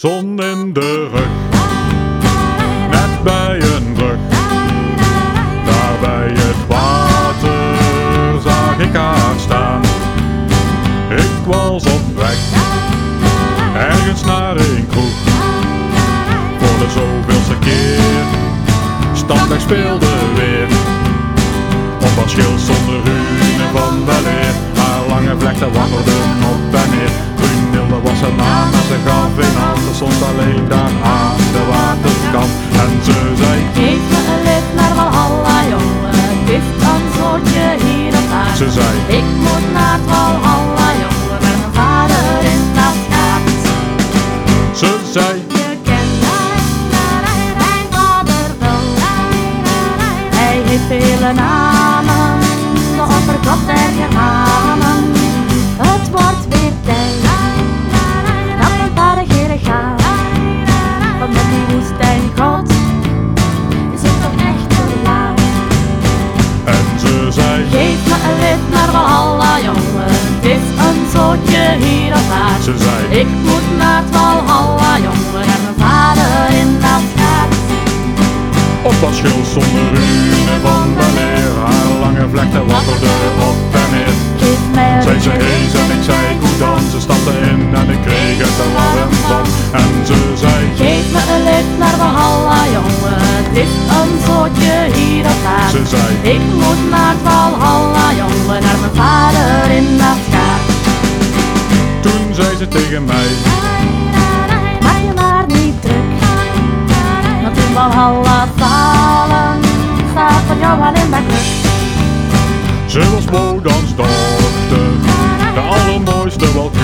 Zon in de rug, net bij een brug. Daar bij het water zag ik haar staan. Ik was op weg, ergens naar een kroeg. Voor de zoveelste keer, standaard speelde weer. Op een schild zonder rune van weleer. Haar lange vlechten wapperden En ze zei, Geef me een lid naar Valhalla, jongen. Het is soortje hier of daar. ze zei. Ik moet naar het Valhalla, jongen. Met mijn vader in dat gaat. Ze zei, Je kent mijn vader wel. Hij heeft vele namen. De opperkop der Germanen. Het wordt weer tijd. Dat mijn vader geren gaat. Want met die woestijn God ze zei, Geef me een lid naar Valhalla, jongen. Het is een zootje hier of daar. ze zei. Ik moet naar Valhalla, jongen. En mijn vader in dat gaat. Op dat schild zonder rune van weleer. Haar lange vlechten wapperden op en neer. Geef mij een Zei ze hees en ik zei goed dan. Ze stapte in en ik kreeg het er warm van. En ze zei, Ik moet naar Valhalla, jongen. Naar mijn vader in gaat. Toen zei ze tegen mij, Maak je maar niet druk. Want in Valhalla falen staat voor jou al in dat club. ze was Wodans dochter. De allermooiste walkuren.